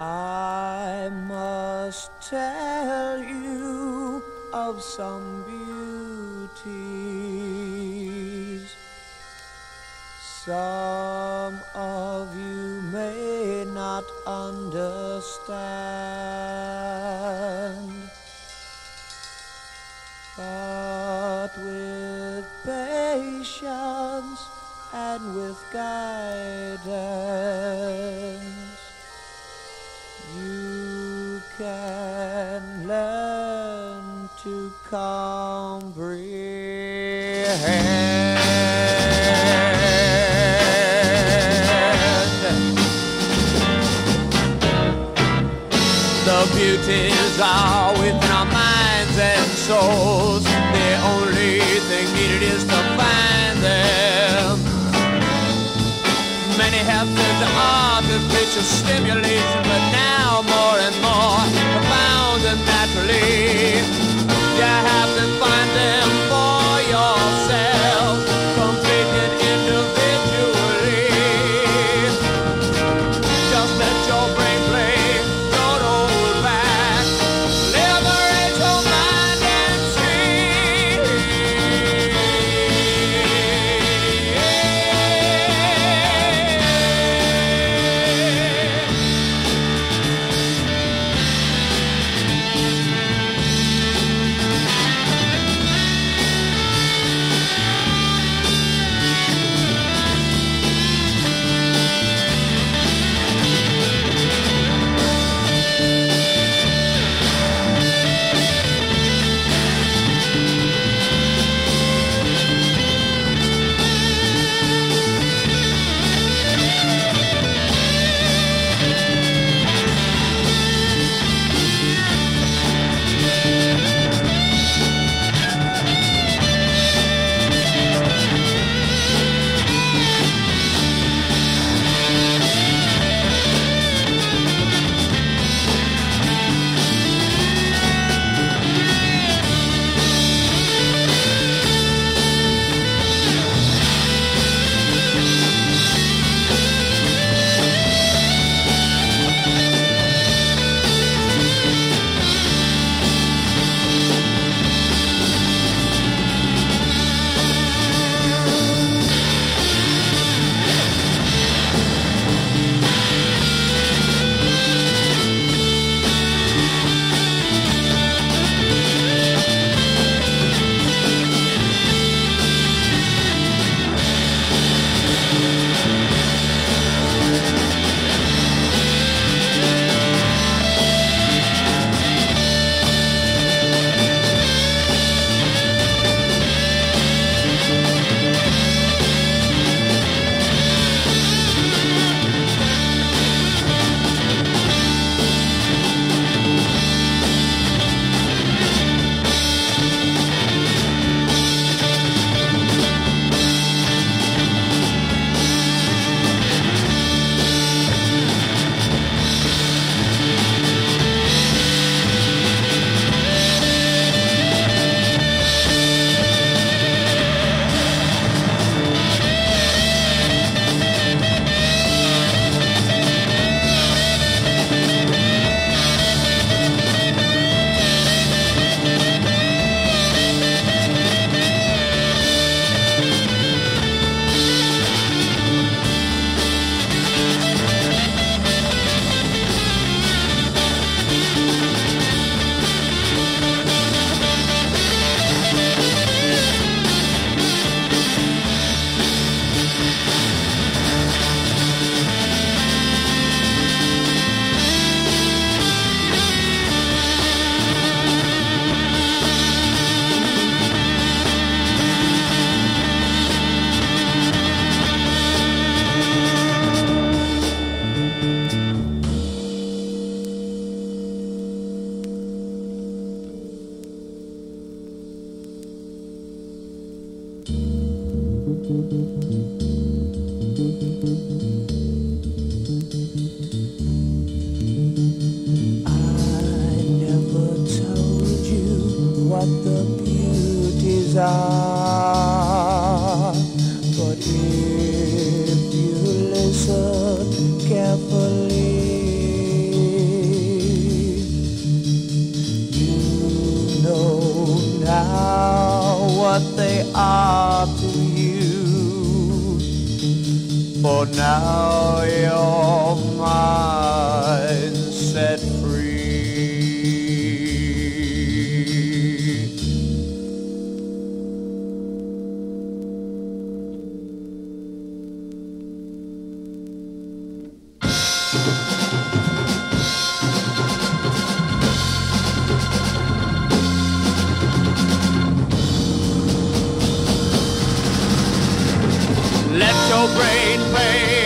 I must tell you of some beauties. Some of you may not understand, but with patience and with guidance, comprehend. The beauties are within our minds and souls. The only thing needed is to find them. Many have lived artificial stimulation, but now sad. But if you listen carefully, you know now what they are to you. For now you're mine. Your brain play.